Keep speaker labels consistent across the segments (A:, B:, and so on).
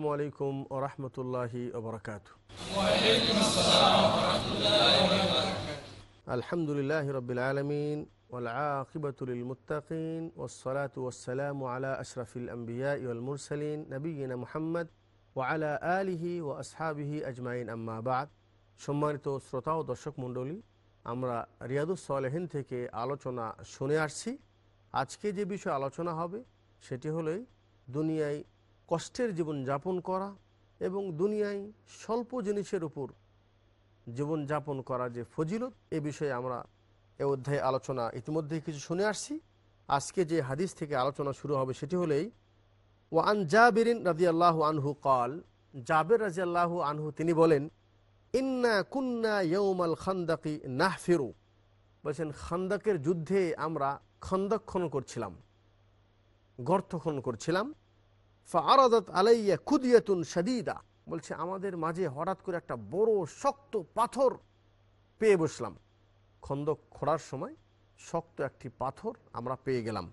A: আসসালামু আলাইকুম ও রহমতুল্লাহি ওবরাকাত আলহামদুলিল্লাহ রবিল আলমিন ওলাকিবতুল আলা আশরাফিল আম্বিয়া ইউল মুরসালিন নবীনা মুহাম্মদ ও আলা আলিহি ও আসহাবিহি আজমাইন। আম্মাবাদ সম্মানিত শ্রোতা ও দর্শক মণ্ডলী, আমরা রিয়াদুসলেহীন থেকে আলোচনা শুনে আসছি। আজকে যে বিষয়ে আলোচনা হবে, সেটি হলোই দুনিয়ায় কষ্টের জীবন যাপন করা এবং দুনিয়ায় স্বল্প জিনিসের উপর জীবন যাপন করা যে ফজিলত, এ বিষয়ে আমরা এ অধ্যায়ে আলোচনা ইতিমধ্যেই কিছু শুনে আসছি। আজকে যে হাদিস থেকে আলোচনা শুরু হবে সেটি হলেই, ওয়ান জাবিরিন রাজি আল্লাহ আনহু কল জাবের রাজি আল্লাহ আনহু তিনি বলেন, ইন্না কুন্না ইয়ৌমাল খান্দাকি নাহফিরু বলছেন, খান্দাকের যুদ্ধে আমরা খন্দক খনন করছিলাম, গর্ত খনন করছিলাম ফারাদাত আলাইয়া কুদিয়াতুন সাদিদা বলছে, আমাদের মাঝে হঠাৎ করে একটা বড় শক্ত পাথর পেয়ে বসলাম। খন্দক খোঁড়ার সময় শক্ত একটি পাথর আমরা পেয়ে গেলাম।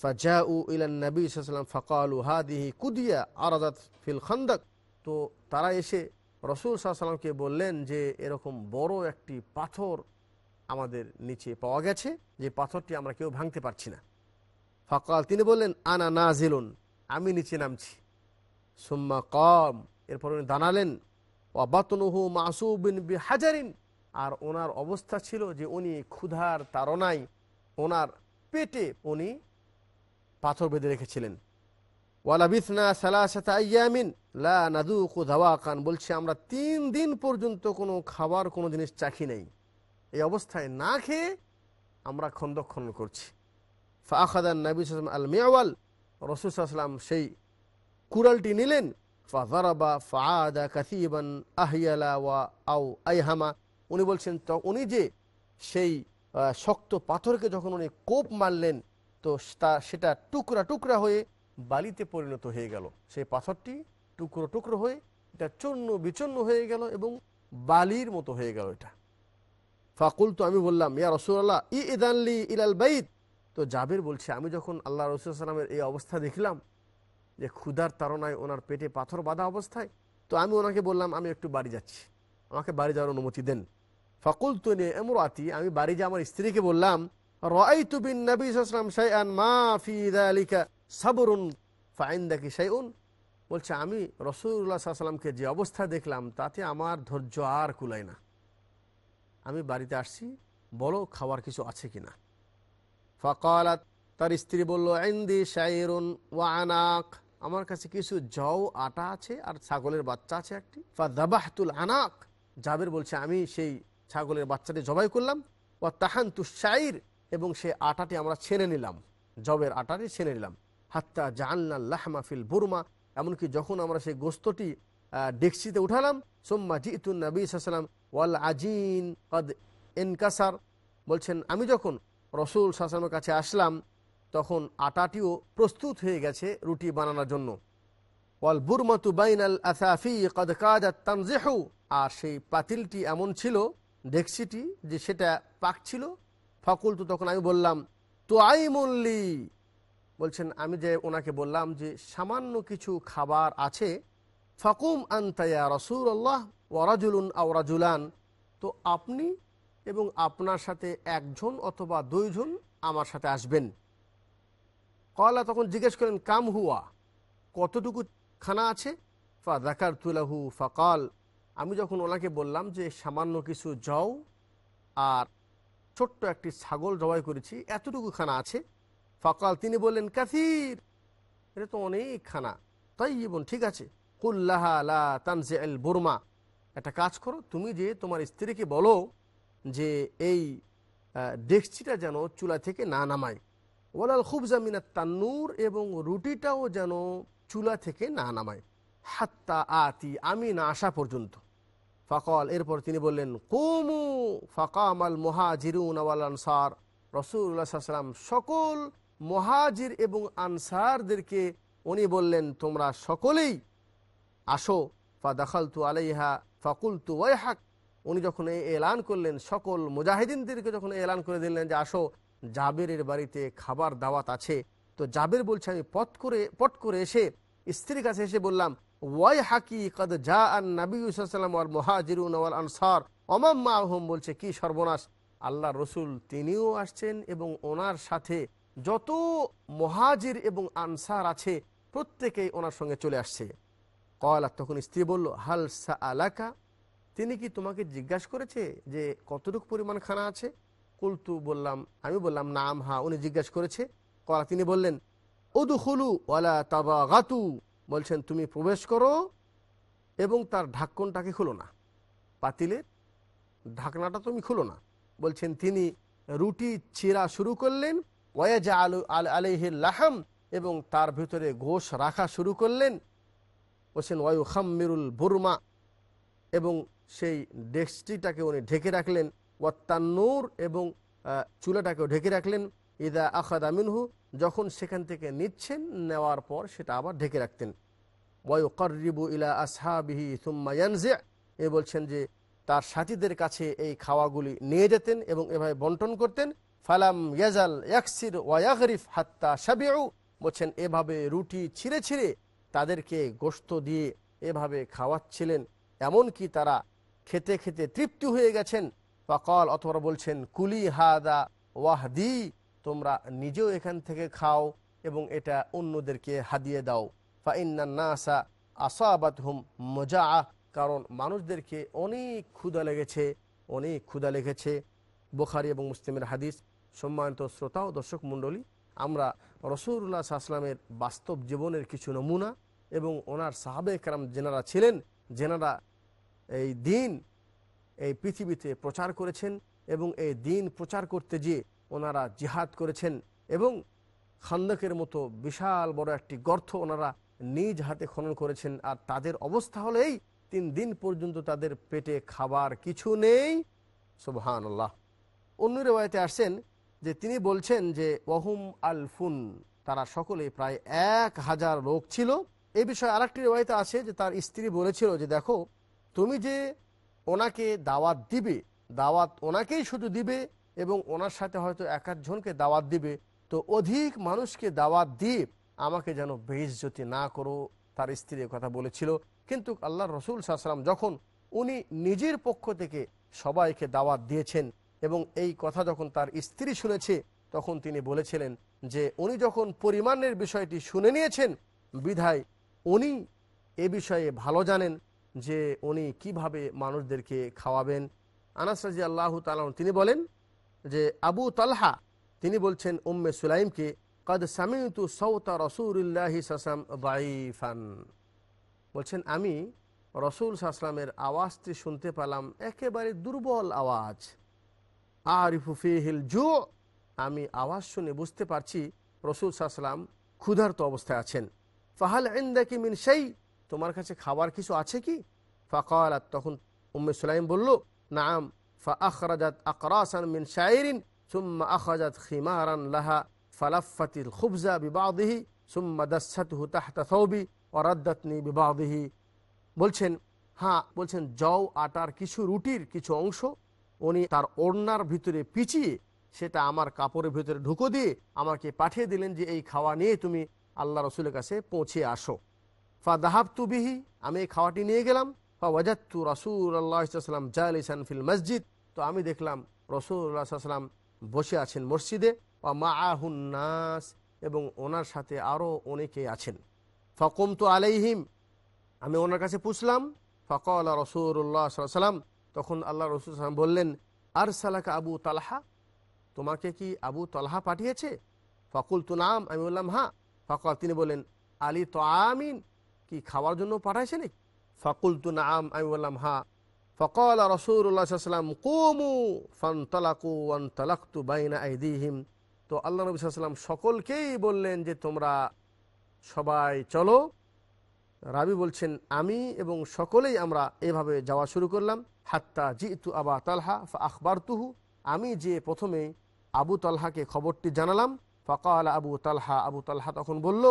A: ফাজাউ ইলান নবী সাল্লাম ফকালু হাদিহি কুদিয়া আরাদাত ফিল খন্দক। তো তারা এসে রসুল সাল্লামকে বললেন যে, এরকম বড় একটি পাথর আমাদের নিচে পাওয়া গেছে, যে পাথরটি আমরা কেউ ভাঙতে পারছি না। ফকাল, তিনি বললেন, আনা নাজিলুন। আমি নিচে নামছি। সুম্মা কম। এরপর উনি দাঁড়ালেন। অবাতনুহু মাসুবিন হাজারিন আর ওনার অবস্থা ছিল যে উনি ক্ষুধার তারনায় ওনার পেটে উনি পাথর বেঁধে রেখেছিলেন। ওয়ালাবিসনা সালাসাতা আয়ামিন লা নাদুকু ধাওয়াকান বলছে, আমরা তিন দিন পর্যন্ত কোনো খাবার, কোনো জিনিস চাখি নেই। এই অবস্থায় না খেয়ে আমরা খন্দক্ষণ করছি। ফাখাদান নবী আল মেওয়াল রসুলাম সেই কুড়ালটি নিলেন আহিয়ালা ওয়া আউ উনি বলছেন, তো উনি যে সেই শক্ত পাথরকে যখন উনি কোপ মারলেন, তো তা, সেটা টুকরা টুকরা হয়ে বালিতে পরিণত হয়ে গেল। সেই পাথরটি টুকরো টুকরো হয়ে, এটা চূর্ণ বিচন্ন হয়ে গেল এবং বালির মতো হয়ে গেল এটা। ফাকুল তো আমি বললাম, ইয়া রসুল্লাহ ই ইদানলি ইলাল বাইত। তো জাবের বলছে, আমি যখন আল্লাহ রসুলামের এই অবস্থা দেখলাম, যে ক্ষুধার তারনায় ওনার পেটে পাথর বাঁধা অবস্থায়, তো আমি ওনাকে বললাম, আমি একটু বাড়ি যাচ্ছি। আমাকে বাড়ি যাওয়ার অনুমতি দেন। ফকুল তো নিয়ে এমরাতি, আমি বাড়ি যা আমার স্ত্রীকে বললাম রাই তুবিন নবী সালাম শাইআন মা ফি দালিকা সাবরুন ফাইন্দাকি শাইউন? বলছে, আমি রসুল্লাহ সাল্লামকে যে অবস্থা দেখলাম, তাতে আমার ধৈর্য আর কুলায় না। আমি বাড়িতে আসছি, বলো খাওয়ার কিছু আছে কিনা? ফকালাত, তার স্ত্রী বলল আইন্দি শাইরুন ওয়ানাক আমার কাছে কিছু জও, আটা আছে আর ছাগলের বাচ্চা আছে একটি। ফা দাবাহতুল আনাক। জাবের বলছে, আমি সেই ছাগলের বাচ্চাটি জবাই করলাম। ও তাহান শাইর। এবং সে আটাটি আমরা ছেনে নিলাম। জবের আটাটি ছেনে নিলাম। হাত্তা জানলা লাহমা ফিল বুরমা। এমনকি যখন আমরা সেই গোস্তটি ডেক্সিতে উঠালাম, সোম্মা জিতুন নবী সাল্লাম ওয়াল আজিন, কদ এনকাসার বলছেন, আমি যখন রসুল সাসলামের কাছে আসলাম, তখন আটাটিও প্রস্তুত হয়ে গেছে রুটি বানানোর জন্য। ওয়াল বুরমাতু বাইন আল আসাফি কদ কাজ তানজেহু। আর সেই পাতিলটি এমন ছিল ডেক্সিটি যে সেটা পাকছিল ফকুল তো তখন আমি বললাম তো আই মল্লি বলছেন, আমি যে ওনাকে বললাম যে সামান্য কিছু খাবার আছে, ফকুম আন্তায়া রসুল আল্লাহ ওয়ারাজুলুন আওরাজুলান তো আপনি এবং আপনার সাথে একজন অথবা দুইজন আমার সাথে আসবেন। কলা তখন জিজ্ঞেস করেন, কাম হুয়া? কতটুকু খানা আছে? ফা দেখার তুলাহু ফাকাল। আমি যখন ওনাকে বললাম যে, সামান্য কিছু জও আর ছোট্ট একটি ছাগল জবাই করেছি, এতটুকু খানা আছে? ফাকাল, তিনি বললেন কাথির এটা তো অনেক খানা। তাই জীবন ঠিক আছে। কুল্লাহা লা তানজে এল বুরমা। একটা কাজ করো, তুমি যে তোমার স্ত্রীকে বলো যে এই ডেকচিটা যেন চুলা থেকে না নামায়। ওয়ালাল খুব জামিনা তান্নুর এবং রুটিটাও যেন চুলা থেকে না নামায়। হাত্তা আতি, আমি না আসা পর্যন্ত। ফকল, এরপর তিনি বললেন, কুমু ফকাম আল মহাজিরুন আওয়াল আনসার। রসুল্লাহ সাল্লাম সকল মহাজির এবং আনসারদেরকে উনি বললেন, তোমরা সকলেই আসো। ফা দাখাল তু আলাইহা ফাকুল তু ওয়াইহাক উনি যখন এই এলান করলেন, সকল মুজাহিদিনদেরকে যখন এলান করে দিলেন যে, আসো, জাবেরের বাড়িতে খাবার দাওয়াত আছে। তো জাবের বলছে, আমি পট করে পট করে এসে স্ত্রীর কাছে এসে বললাম, ওয়াই হাকি কদ জা আন নবী সাল্লাম আর মহাজিরুন ওয়াল আনসার। অমাম মাহম বলছে, কি সর্বনাশ! আল্লাহ রসুল তিনিও আসছেন এবং ওনার সাথে যত মহাজির এবং আনসার আছে, প্রত্যেকেই ওনার সঙ্গে চলে আসছে। কয়লা, তখন স্ত্রী বলল, হাল সা আলাকা তিনি কি তোমাকে জিজ্ঞাসা করেছে যে কতটুকু পরিমাণ খানা আছে? কুলতু বললাম, আমি বললাম, নাম, হা, উনি জিজ্ঞাসা করেছে। কলা, তিনি বললেন ওদু খুলু ওয়ালা তাবা গাতু বলছেন, তুমি প্রবেশ করো এবং তার ঢাকনটাকে খুলো না। পাতিলের ঢাকনাটা তুমি খুলো না। বলছেন, তিনি রুটি চিরা শুরু করলেন ওয়াজা আলু আল আলহির লাহাম, এবং তার ভিতরে ঘোষ রাখা শুরু করলেন। বলছেন ওয়ু খাম্মিরুল বুরমা, এবং সেই ডেস্কটিটাকে উনি ঢেকে রাখলেন, ওয়াত্তান্নুর এবং চুলাটাকেও ঢেকে রাখলেন, ইদা আখাদ আমিনহু যখন সেখান থেকে নিচ্ছেন, নেওয়ার পর সেটা আবার ঢেকে রাখতেন। ওয়ু কর্রিবু ইলা আসহাবিহি সুম্মা ইয়ানজে, এ বলছেন যে, তার সাথীদের কাছে এই খাওয়াগুলি নিয়ে যেতেন এবং এভাবে বন্টন করতেন। ফালাম ইয়াজাল ইয়াকসির ওয়াগরিফ হাত্তা সাবিউ বলছেন, এভাবে রুটি ছিঁড়ে ছিঁড়ে তাদেরকে গোস্ত দিয়ে এভাবে খাওয়াচ্ছিলেন। এমনকি তারা খেতে খেতে তৃপ্তি হয়ে গেছেন। কল অথবা বলছেন, কুলি হাদা ওয়াহদি, তোমরা নিজেও এখান থেকে খাও এবং এটা অন্যদেরকে হাদিয়ে দাও। ফাইন্নাসা আসাবাত হুম মজা কারণ মানুষদেরকে অনেক ক্ষুধা লেগেছে, অনেক ক্ষুধা লেগেছে। বোখারি এবং মুসলিমের হাদিস, সম্মানিত শ্রোতা ও দর্শক মণ্ডলী, আমরা রসুল্লাহ আসলামের বাস্তব জীবনের কিছু নমুনা এবং ওনার সাহাবে কারাম যেনারা ছিলেন, যেনারা এই দিন এই পৃথিবীতে প্রচার করেছেন এবং এই দিন প্রচার করতে গিয়ে ওনারা জিহাদ করেছেন এবং খান্দকের মতো বিশাল বড় একটি গর্থ ওনারা নিজ হাতে খনন করেছেন। আর তাদের অবস্থা হলো এই, তিন দিন পর্যন্ত তাদের পেটে খাবার কিছু নেই। সুবহান অন্য রেওয়ায়তে আসছেন যে তিনি বলছেন যে ওহুম আলফুন তারা সকলে প্রায় এক হাজার লোক ছিল। এ বিষয়ে আরেকটি রেওয়ায়তে আছে যে তার স্ত্রী বলেছিল যে, দেখো তুমি যে ওনাকে দাওয়াত দিবে, দাওয়াত ওনাকেই শুধু দিবে এবং ওনার সাথে হয়তো এক একজনকে দাওয়াত দিবে, তো অধিক মানুষকে দাওয়াত দিয়ে আমাকে যেন বেইজ্জতি না করো, তার স্ত্রী কথা বলেছিল। কিন্তু আল্লাহ রসুল সাহসালাম যখন উনি নিজের পক্ষ থেকে সবাইকে দাওয়াত দিয়েছেন এবং এই কথা যখন তার স্ত্রী শুনেছে, তখন তিনি বলেছিলেন যে উনি যখন পরিমাণের বিষয়টি শুনে নিয়েছেন, বিধায় উনি এ বিষয়ে ভালো জানেন যে উনি কীভাবে মানুষদেরকে খাওয়াবেন। আনাস রাজি আল্লাহ তালন তিনি বলেন যে, আবু তালহা, তিনি বলছেন, উম্মে সুলাইমকে, কদ সামিতু সৌতা রসুল্লাহি সাসাম দাইফান বলছেন, আমি রসুল সাসলামের আওয়াজটি শুনতে পেলাম, একেবারে দুর্বল আওয়াজ। আরিফুফিহিল জু, আমি আওয়াজ শুনে বুঝতে পারছি, রসুল সাহসালাম ক্ষুধার্ত অবস্থায় আছেন। ফাহাল ইন্দাকি মিন সেই তোমার কাছে খাবার কিছু আছে কি? ফাকালাত, তখন উম্মে সুলাইম বলল, নাম ফা আখরাজাত আকরাসান মিন শাইরিন, সুম্মা আখরাজাত খিমারান লাহা, ফালাফাতিল খুবজা বিবাদিহি, সুম্মা দাসাতহু তাহতা থৌবি ওরাদ্দাতনি বিবাদিহি। বলছেন হ্যাঁ বলছেন, জও, আটার কিছু রুটির কিছু অংশ, উনি তার ওড়নার ভিতরে পিছিয়ে সেটা আমার কাপড়ের ভিতরে ঢুকো দিয়ে আমাকে পাঠিয়ে দিলেন যে এই খাওয়া নিয়ে তুমি আল্লাহ রসুলের কাছে পৌঁছে আসো। ফা দাহাব তুবিহি আমি এই খাওয়াটি নিয়ে গেলাম। ফা ওয়াজাত্তু রসুল আল্লাহাম জালিসান ফিল মসজিদ। তো আমি দেখলাম রসুল্লাহ সাল্লাম বসে আছেন মসজিদে। বা মা নাস, এবং ওনার সাথে আরও অনেকে আছেন। ফকম তো আলাইহিম, আমি ওনার কাছে পুছলাম। ফকল রসুল্লাহ সাল্লাম তখন আল্লাহ রসুল সাল্লাম বললেন আর সালাকা আবু তালহা, তোমাকে কি আবু তলহা পাঠিয়েছে? ফকুল তু নাম, আমি বললাম হ্যাঁ। ফকল, তিনি বললেন, আলী তো আমিন কি খাওয়ার জন্য পাঠাইছে নি ফকুল তু নাম আমি বললাম, হা। ফকল রসুল্লাহাম কুমু ফানতলাকু ওয়ানতলাকতু বাইনা আইদিহিম। তো আল্লাহ নবী সাল্লাম সকলকেই বললেন যে, তোমরা সবাই চলো। রাবি বলছেন, আমি এবং সকলেই আমরা এভাবে যাওয়া শুরু করলাম। হাত্তা জিতু আবা তালহা ফা তুহু আমি যে প্রথমে আবু তালহাকে খবরটি জানালাম, ফকাল আবু তালহা আবু তালহা তখন বলল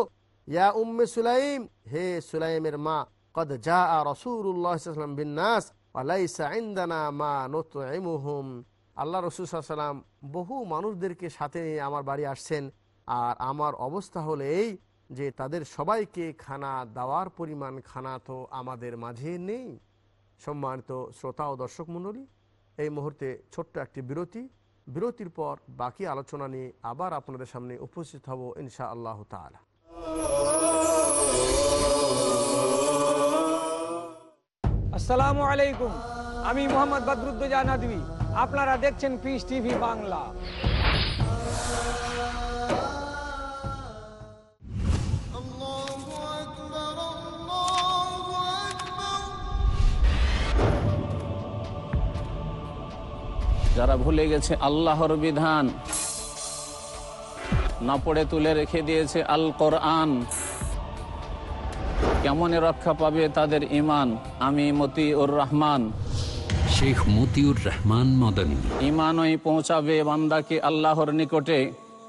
A: ইয়া উম্মে সুলাইম, হে সুলাইমের মা, কদ যা রসুল্লাহাম বিন্নাস আলাইসা ইন্দানা মা নতুম আল্লাহ রসুল সাল্লাম বহু মানুষদেরকে সাথে নিয়ে আমার বাড়ি আসছেন। আর আমার অবস্থা হলো এই যে তাদের সবাইকে খানা দেওয়ার পরিমাণ খানা তো আমাদের মাঝে নেই। সম্মানিত শ্রোতা ও দর্শক মণ্ডলী, এই মুহূর্তে ছোট্ট একটি বিরতি। বিরতির পর বাকি আলোচনা নিয়ে আবার আপনাদের সামনে উপস্থিত হব ইনশা আল্লাহ তালা
B: আসসালামু আলাইকুম। আমি মোহাম্মদ বদরুদ্দোজা নদী আপনারা দেখছেন পিস টিভি বাংলা।
C: যারা ভুলে গেছে আল্লাহর বিধান না পড়ে তুলে রেখে দিয়েছে আল কোরআন। কেমনে রক্ষা পাবে তাদের ইমান আমি মতিউর রহমান।
D: শেখ মতিউর রহমান মদনী।
C: ইমানই পৌঁছাবে বান্দাকে আল্লাহর নিকটে।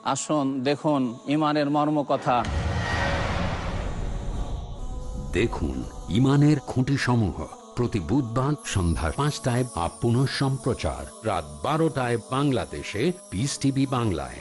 C: আসুন দেখুন ইমানের মর্ম কথা।
D: দেখুন ইমানের খুঁটি সমূহ প্রতি বুধবার সন্ধ্যা পাঁচটায় পুনঃ সম্প্রচার রাত বারোটায় বাংলাদেশে পিস টিভি বাংলায়।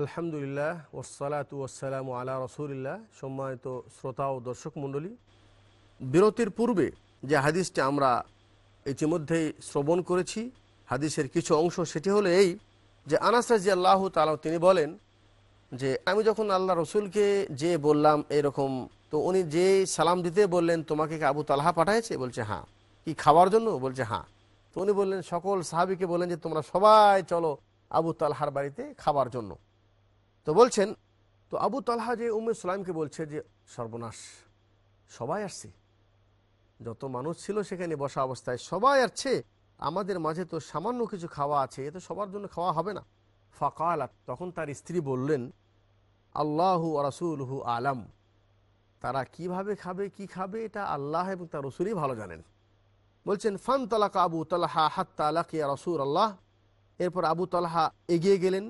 A: আলহামদুলিল্লাহ ওসালাতু ওসালাম আলা রসুলিল্লাহ। সম্মানিত শ্রোতা ও দর্শক মণ্ডলী, বিরতির পূর্বে যে হাদিসটি আমরা ইতিমধ্যেই শ্রবণ করেছি, হাদিসের কিছু অংশ সেটি হলো এই যে আনাস রাজি আল্লাহ তালা তিনি বলেন যে, আমি যখন আল্লাহ রসুলকে যে বললাম এরকম, তো উনি যে সালাম দিতে বললেন, তোমাকে কি আবু তালহা পাঠাইছে? বলছে হ্যাঁ। কি খাওয়ার জন্য? বলছে হ্যাঁ। তো উনি বললেন, সকল সাহাবিকে বললেন যে, তোমরা সবাই চলো আবু তালহার বাড়িতে খাবার জন্য। তো বলছেন, তো আবু তালহা যে উম্মে সুলাইমকে বলছে যে, সর্বনাশ, সবাই আসছে। যত মানুষ ছিল সেখানে বসা অবস্থায় সবাই আসছে। আমাদের মাঝে তো সামান্য কিছু খাওয়া আছে, এ তো সবার জন্য খাওয়া হবে না। ফাকাল তখন তার স্ত্রী বললেন, আল্লাহু রাসুলহু আলাম। তারা কীভাবে খাবে, কি খাবে, এটা আল্লাহ এবং তার রসুলই ভালো জানেন। বলছেন ফান তালাকা আবু তালাহা হাত্তা আলাকিয়া রসুল আল্লাহ এরপর আবু তালহা এগিয়ে গেলেন।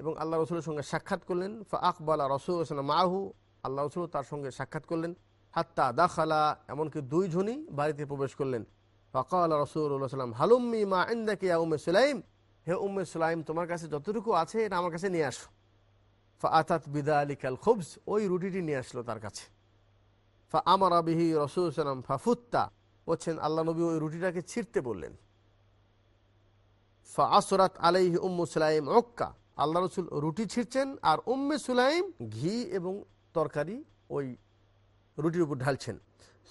A: এবং আল্লাহ রসুলের সঙ্গে সাক্ষাৎ করলেন। ফা আকবালা রসুল মাহু আল্লাহ রসুল তার সঙ্গে সাক্ষাৎ করলেন। হাত্তা দাখালা, এমনকি দুই দুইজনই বাড়িতে প্রবেশ করলেন। ফকাল রসুল্লাহ সাল্লাম, হালুম্মি মা ইন্দাকে উম্মে সুলাইম? হে উম্মে সুলাইম, তোমার কাছে যতটুকু আছে, এটা আমার কাছে নিয়ে আসো। ফা আতাত বিদা আলী কাল খুবস ওই রুটিটি নিয়ে আসলো তার কাছে। ফা আমার আবিহি রসুল সাল্লাম ফাফুত্তা বলছেন, আল্লাহ নবী ওই রুটিটাকে ছিঁড়তে বললেন। ফা আসরাত আলাইহি উম্মু সুলাইম ওক্কা আল্লাহ রসুল রুটি ছিঁড়ছেন আর উম্মে সুলাইম ঘি এবং তরকারি ওই রুটির উপর ঢালছেন।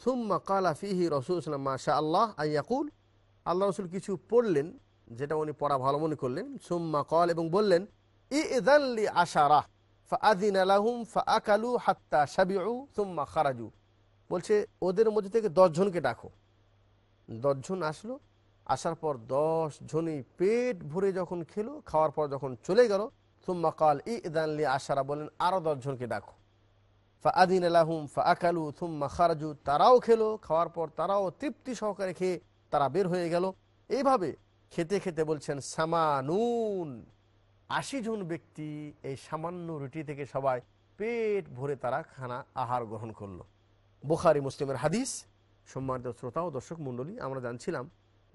A: সুম্মা কালা ফিহি রসুল মা শাহ আল্লাহ আইয়াকুল আল্লাহ রসুল কিছু পড়লেন, যেটা উনি পড়া ভালো মনে করলেন। সুম্মা কল এবং বললেন ইদাল্লি আশারা খারাজু। বলছে, ওদের মধ্যে থেকে দশজনকে ডাকো। দশজন আসলো আসার পর দশ জনই পেট ভরে যখন খেলো, খাওয়ার পর যখন চলে গেল, সুম্মা কাল ইদানলি আশারা বলেন আরও দশজনকে ডাকো। ফা আদিন আলাহুম ফা আকালু থুম্মা খারাজু, তারাও খেলো। খাওয়ার পর তারাও তৃপ্তি সহকারে খেয়ে তারা বের হয়ে গেল। এইভাবে খেতে খেতে বলছেন, সামানুন, আশি জন ব্যক্তি এই সামান্য রুটি থেকে সবাই পেট ভরে তারা খানা আহার গ্রহণ করল। বোখারি, মুসলিমের হাদিস, সম্মানিত শ্রোতা ও দর্শক মণ্ডলী, আমরা জানছিলাম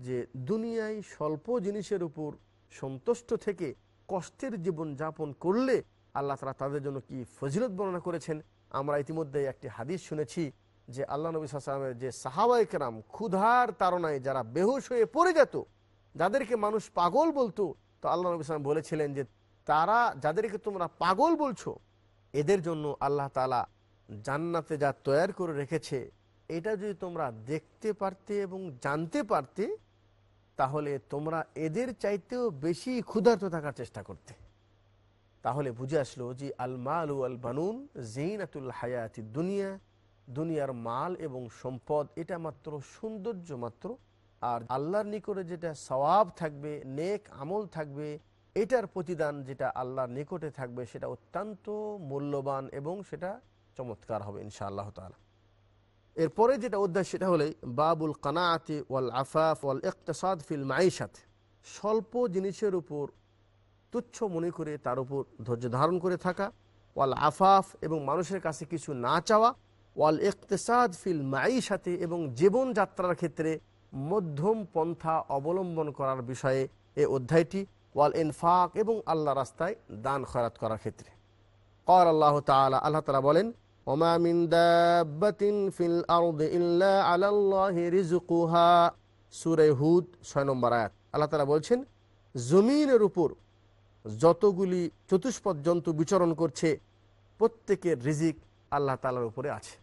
A: যে দুনিয়ায় স্বল্প জিনিসের উপর সন্তুষ্ট থেকে কষ্টের জীবন যাপন করলে আল্লাহ তালা তাদের জন্য কি ফজিলত বর্ণনা করেছেন? আমরা ইতিমধ্যে একটি হাদিস শুনেছি যে আল্লাহ নবী সাল্লামের যে সাহাবাই কেরাম ক্ষুধার তারনায় যারা বেহুশ হয়ে পড়ে যেত, যাদেরকে মানুষ পাগল বলতো, তো আল্লাহ নবী সালাম বলেছিলেন যে তারা যাদেরকে তোমরা পাগল বলছো, এদের জন্য আল্লাহ তালা জান্নাতে যা তৈরি করে রেখেছে, এটা যদি তোমরা দেখতে পারতে এবং জানতে পারতে তাহলে তোমরা এদের চাইতেও বেশি ক্ষুধার্ত থাকার চেষ্টা করতে। তাহলে বুঝে আসলো যে আল মাল আল বানুন জিনাতুল হায়াতি দুনিয়া, দুনিয়ার মাল এবং সম্পদ এটা মাত্র সৌন্দর্য মাত্র। আর আল্লাহর নিকটে যেটা সওয়াব থাকবে, নেক আমল থাকবে, এটার প্রতিদান যেটা আল্লাহর নিকটে থাকবে সেটা অত্যন্ত মূল্যবান এবং সেটা চমৎকার হবে ইনশা আল্লাহ তালা এরপরে যেটা অধ্যায়, সেটা হলে বাবুল কানাআতি ওয়াল আফাফ ওয়াল ইকতাসাদ ফিল মাইশাত স্বল্প জিনিসের উপর তুচ্ছ মনে করে তার উপর ধৈর্য ধারণ করে থাকা, ওয়াল আফাফ এবং মানুষের কাছে কিছু না চাওয়া, ওয়াল ইকতেসাদ ফিল মাইশাতে এবং জীবনযাত্রার ক্ষেত্রে মধ্যম পন্থা অবলম্বন করার বিষয়ে এ অধ্যায়টি, ওয়াল ইনফাক এবং আল্লাহ রাস্তায় দান খয়াত করার ক্ষেত্রে। কর আল্লাহ তালা আল্লাহ তালা বলেন ওমা মিন দাব্বাতিন ফিল আরদি ইল্লা আলাল্লাহি রিজকুহা সূরা হুদ 6 নম্বর আয়াত আল্লাহ তাআলা বলছেন জমিনের উপর যতগুলি চতুষ্পদ জন্তু বিচরণ করছে প্রত্যেকের রিজিক আল্লাহ তাআলার উপরে আছে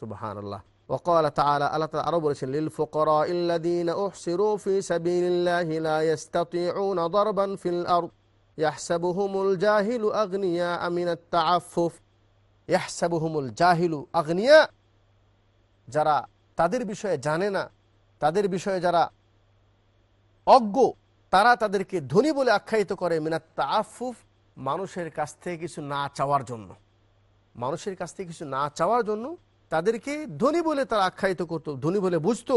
A: সুবহানাল্লাহ وقال تعالى الله تعالى আরো বলেছেন للفقراء الذين احصروا في سبيل الله لا يستطيعون ضربا في الارض يحسبهم الجاهل اغنياء من التعفف ইয়াহসাবুহুমুল জাহিলু আগনিয়া, যারা তাদের বিষয়ে জানে না, তাদের বিষয়ে যারা অজ্ঞ, তারা তাদেরকে ধনী বলে আখ্যায়িত করে মিনাত তাফুফ মানুষের কাছ থেকে কিছু না চাওয়ার জন্য। মানুষের কাছ থেকে কিছু না চাওয়ার জন্য তাদেরকে ধনী বলে তারা আখ্যায়িত করত, ধনী বলে বুঝতো।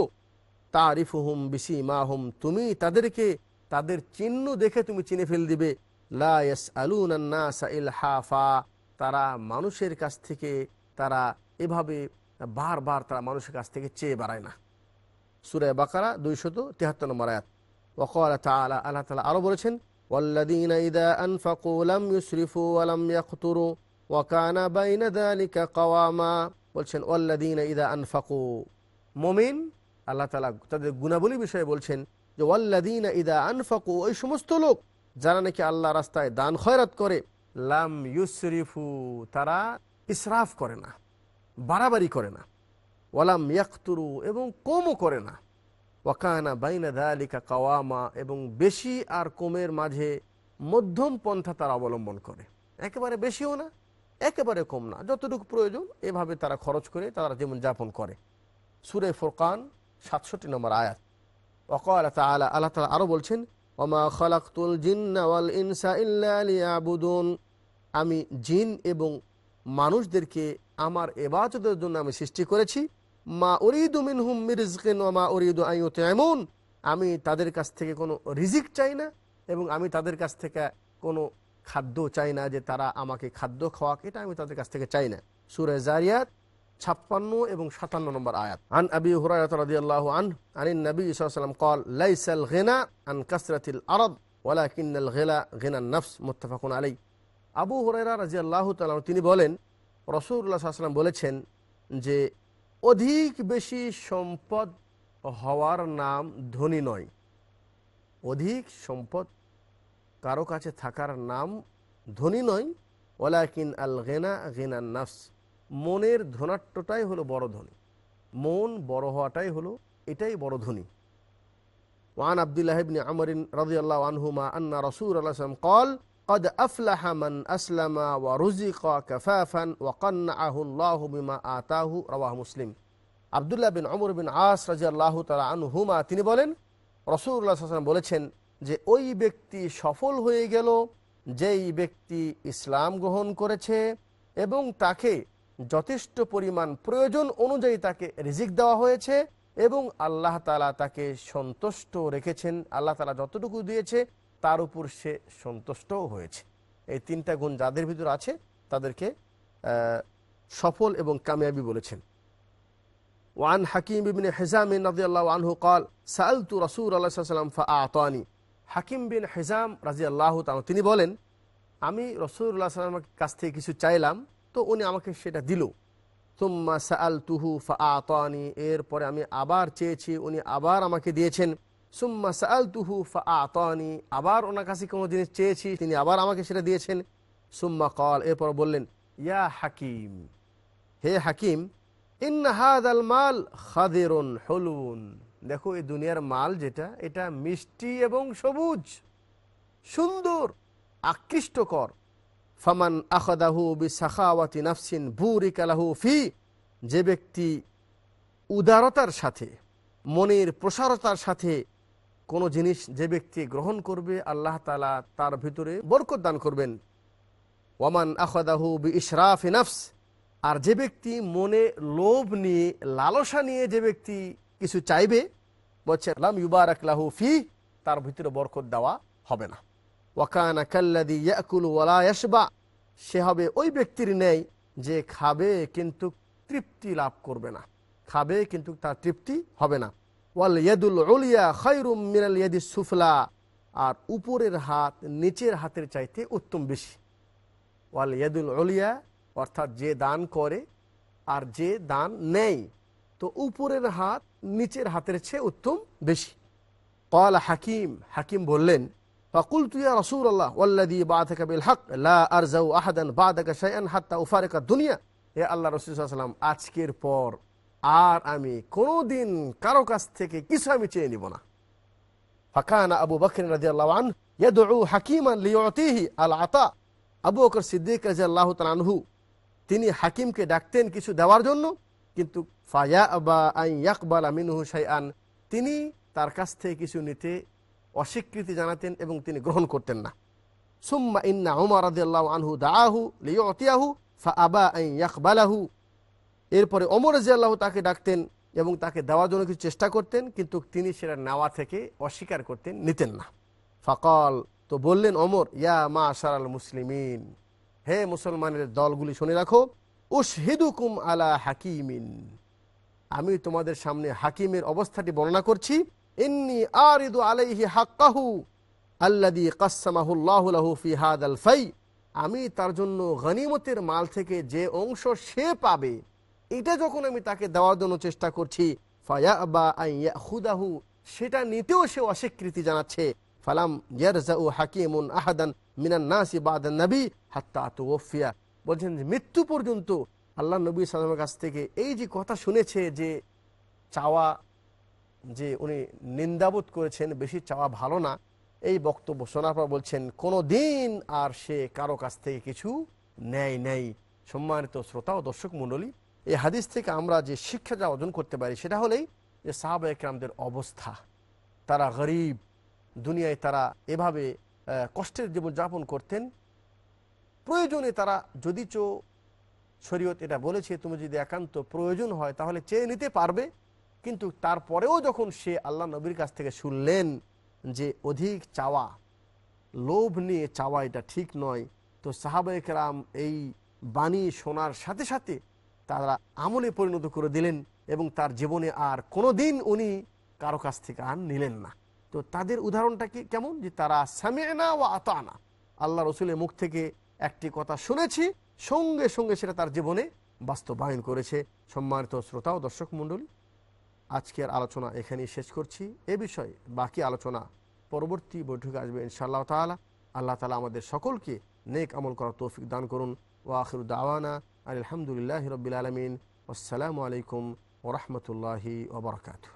A: তারিফ হুম বিসি মা হুম তুমি তাদেরকে তাদের চিহ্ন দেখে তুমি চিনে ফেল দিবে। লাস আলুনা হাফা তারা মানুষের কাছ থেকে তারা এভাবে বারবার তারা মানুষের কাছ থেকে চেয়ে বাড়ায় না সুরে বাকারা দুইশত তিয়াত্তর নম্বর আয়াত ওকল তালা আল্লাহ তালা আরও বলেছেন والذين إذا أنفقوا لم يسرفوا ولم يقتروا وكان بين ذلك قواما বলছেন ওয়াল্লাদিন ইদা আনফাকু মমিন আল্লাহ তালা তাদের গুণাবলী বিষয়ে বলছেন যে ওয়াল্লাদিন ইদা আনফাকু ওই সমস্ত লোক যারা নাকি আল্লাহ রাস্তায় দান খয়রাত করে লাম ইউসরিফু, তারা ইসরাফ করে না, বাড়াবাড়ি করে না। ওয়ালাম ইয়াকতুরু, এবং কমও করে না। ওয়াকানা বাইনা দালিকা কাওয়ামা, এবং বেশি আর কমের মাঝে মধ্যম পন্থা তারা অবলম্বন করে। একেবারে বেশিও না, একেবারে কম না। যতটুকু প্রয়োজন, এভাবে তারা খরচ করে তারা জীবন যাপন করে। সুরে ফোরকান, সাতষট্টি নম্বর আয়াত। ওকাল আল্লাহ তালা আরও বলছেন ওমা খলাকুল জিন্নাওয়াল ইনসা ইল্লাবুদুন আমি জিন এবং মানুষদেরকে আমার এবাচতের জন্য আমি সৃষ্টি করেছি। মা ওরিদু মিন হুম মিরিজকিন মা উরিদু আইতে এমন আমি তাদের কাছ থেকে কোনো রিজিক চাই না এবং আমি তাদের কাছ থেকে কোনো খাদ্য চাই না যে তারা আমাকে খাদ্য খাওয়াক, এটা আমি তাদের কাছ থেকে চাই না। সুরে জারিয়াত ছাপ্পান্ন এবং সাতান্ন নম্বর আয়াত। আন আবি হুরায়াত রাদিয়াল্লাহু আন আন নবী ইসালাম কল লাইসাল গিনা আন কাসরাতিল আরদ, ওয়ালাকিন্নাল গিলা গিনান নফস, মুত্তাফাকুন আলাইহি। আবু হরেরা রাজি আল্লাহ তালাম তিনি বলেন রসুল্লাহ আসলাম বলেছেন যে, অধিক বেশি সম্পদ হওয়ার নাম ধনী নয়। অধিক সম্পদ কারও কাছে থাকার নাম ধনী নয়। ওলাকিন আল গেনা গেনার নাস মনের ধনাট্যটাই হলো বড় ধনী। মন বড় হওয়াটাই হলো এটাই বড় ধনী। ওয়ান আবদুল্লাহিবনি আমরিন রাজিয়াল্লাহ আনহুমা আন্না রসুল আল্লাহ কল কদ আফলাহামান আসলামা ওয়া রুজিক কাফাফান ওয়া কন্নাহুল্লাহ বিমা আতাহু রওয়াহ মুসলিম আব্দুল্লাহ বিন অমর বিন আস রাজি আল্লাহ তালা আনহুমা তিনি বলেন, রসুল্লাহ হাসান বলেছেন যে ওই ব্যক্তি সফল হয়ে গেল যেই ব্যক্তি ইসলাম গ্রহণ করেছে এবং তাকে যথেষ্ট পরিমাণ প্রয়োজন অনুযায়ী তাকে রিজিক দেওয়া হয়েছে এবং আল্লাহ তালা তাকে সন্তুষ্ট রেখেছেন। আল্লাহ তালা যতটুকু দিয়েছে তার উপর সে সন্তুষ্টও হয়েছে। এই তিনটা গুণ যাদের ভিতর আছে, তাদেরকে সফল এবং কামিয়াবি বলেছেন। ওয়ান হাকিম বিন হেজাম আনহু কল, সালতু রসুল আল্লাহ সাল্লাম ফা আতানি হাকিম বিন হেজাম রাজি আল্লাহ তিনি বলেন, আমি রসুল্লাহ সাল্লামের কাছ থেকে কিছু চাইলাম, তো উনি আমাকে সেটা দিল। তুম্মা সাআল তুহু ফাআতানি। এরপরে আমি আবার চেয়েছি, উনি আবার আমাকে দিয়েছেন। সুম্মা সাআল তুহু আবার ওনার কাছে কোনো জিনিস চেয়েছি, তিনি আবার আমাকে সেটা দিয়েছেন। সুম্মা কল এরপর বললেন, ইয়া হাকিম। হে হাকিম ইন হাদাল মাল খাদেরুন হলুন। দেখো, এই দুনিয়ার মাল যেটা, এটা মিষ্টি এবং সবুজ, সুন্দর, আকৃষ্টকর। ফামান আখদাহু বি সাখাওয়াতি নাফসিন বুরিকালাহু ফি। যে ব্যক্তি উদারতার সাথে, মনের প্রসারতার সাথে কোনো জিনিস যে ব্যক্তি গ্রহণ করবে, আল্লাহ তালা তার ভিতরে বরকত দান করবেন। ওয়ামান আখদাহু বি ইশরাফ নাফস, আর যে ব্যক্তি মনে লোভ নিয়ে, লালসা নিয়ে যে ব্যক্তি কিছু চাইবে, বলছে আলাম ইউবারাক লাহু ফি তার ভিতরে বরকত দেওয়া হবে না। ওয়াকানা কাল্লাদি ইয়াকুল ওয়ালা ইয়াশবা, সে হবে ওই ব্যক্তির নেই যে খাবে কিন্তু তৃপ্তি লাভ করবে না। খাবে কিন্তু তার তৃপ্তি হবে না। সুফলা। আর উপরের হাত, নিচের হাতের চাইতে উত্তম বেশি। ওয়াল ইয়াদুল উলিয়া, অর্থাৎ যে দান করে আর যে দান নেই তো উপরের হাত, নিচের হাতের চেয়ে উত্তম বেশি। কল হাকিম হাকিম বললেন আল্লাহ লা হাত্তা উফারেকা দুনিয়া। এ আল্লাহ রসুল আজকের পর আর আমি কোনোদিন কারও কাছ থেকে কিছু আমি চেয়ে নিব না। ফাকানা আবু বকর রাদিয়াল্লাহু আনহু ইয়াদউ হাকিমান লিয়ুতিহি আল আতা আবু বকর সিদ্দিক রাদিয়াল্লাহু তাআলা আনহু, তিনি হাকিমকে ডাকতেন কিছু দেওয়ার জন্য, কিন্তু ফায়া বা আই ইয়াকবালা মিনহু শাইআন, তিনি তার কাছ থেকে কিছু নিতে অস্বীকৃতি জানাতেন এবং তিনি গ্রহণ করতেন না। সুম্মা ইন্না উমর রাদিয়াল্লাহু আনহু দাআহু লিয়ুতিয়াহু ফাআবা আন ইয়াকবালাহু এরপরে ওমর রাদিয়াল্লাহু তাকে ডাকতেন এবং তাকে দেওয়ার জন্য কিছু চেষ্টা করতেন, কিন্তু তিনি সেটা নেওয়া থেকে অস্বীকার করতেন, নিতেন না। ফাকাল, তো বললেন অমর ইয়া মা আশারাল মুসলিমিন, হে মুসলমানের দলগুলি শুনে রাখো, উশহিদুকুম আলা হাকিমিন, আমি তোমাদের সামনে হাকিমের অবস্থাটি বর্ণনা করছি, ইন্নি আরিদু আলাইহি হাক্কাহু আল্লাদি কাসসামাহুল্লাহু লাহু ফি হাদাল ফাই, আমি তার জন্য গনিমতের মাল থেকে যে অংশ সে পাবে এটা যখন আমি তাকে দেওয়ার জন্য চেষ্টা করছি, ফায়া বা সেটা নিতেও সে অস্বীকৃতি জানাচ্ছে। ফালাম ইয়ারজাউ হাকিমুন আহাদান মিনান নাসি বাদান নবী হাত্তা বলছেন মৃত্যু পর্যন্ত আল্লাহ নবী সালামের কাছ থেকে এই যে কথা শুনেছে যে চাওয়া যে উনি নিন্দাবোধ করেছেন, বেশি চাওয়া ভালো না, এই বক্তব্য শোনার পর বলছেন, কোনো দিন আর সে কারও কাছ থেকে কিছু নেয় নেই। সম্মানিত শ্রোতা ও দর্শক মণ্ডলী এই হাদিস থেকে আমরা যে শিক্ষা যা অর্জন করতে পারি, সেটা হলেই যে সাহাবা একরামদের অবস্থা। তারা গরিব, দুনিয়ায় তারা এভাবে কষ্টের জীবনযাপন করতেন। প্রয়োজনে তারা যদি চো শরীয়ত এটা বলেছে, তুমি যদি একান্ত প্রয়োজন হয় তাহলে চেয়ে নিতে পারবে। কিন্তু তারপরেও যখন সে আল্লাহ নবীর কাছ থেকে শুনলেন যে অধিক চাওয়া, লোভ নিয়ে চাওয়া এটা ঠিক নয়, তো সাহাবাইকরাম এই বাণী শোনার সাথে সাথে তারা আমলে পরিণত করে দিলেন এবং তার জীবনে আর কোনো দিন উনি কারও কাছ থেকে আর নিলেন না। তো তাদের উদাহরণটা কি কেমন? যে তারা সামিনা ও আতানা আল্লাহ রসুলের মুখ থেকে একটি কথা শুনেছি, সঙ্গে সঙ্গে সেটা তার জীবনে বাস্তবায়ন করেছে। সম্মানিত শ্রোতা ও দর্শক মণ্ডলী, আজকের আলোচনা এখানেই শেষ করছি। এ বিষয়ে বাকি আলোচনা পরবর্তী বৈঠকে আসবে ইনশাআল্লাহ তালা আল্লাহ তালা আমাদের সকলকে নেক আমল করার তৌফিক দান করুন। ও আখির দাওয়ানা আলহামদুলিল্লাহ রবিল আলমিন আসসালামু আলাইকুম ওরহমতুল্লাহি ওবরকাতু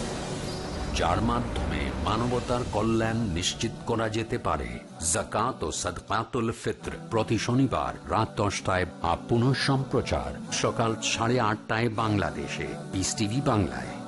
D: যার মাধ্যমে মানবতার কল্যাণ নিশ্চিত করা যেতে পারে। জাকাত ও সদকাতুল ফিত্র। প্রতি শনিবার রাত দশটায় আপ পুনঃ সম্প্রচার সকাল সাড়ে আটটায় বাংলাদেশে। পিস টিভি বাংলায়।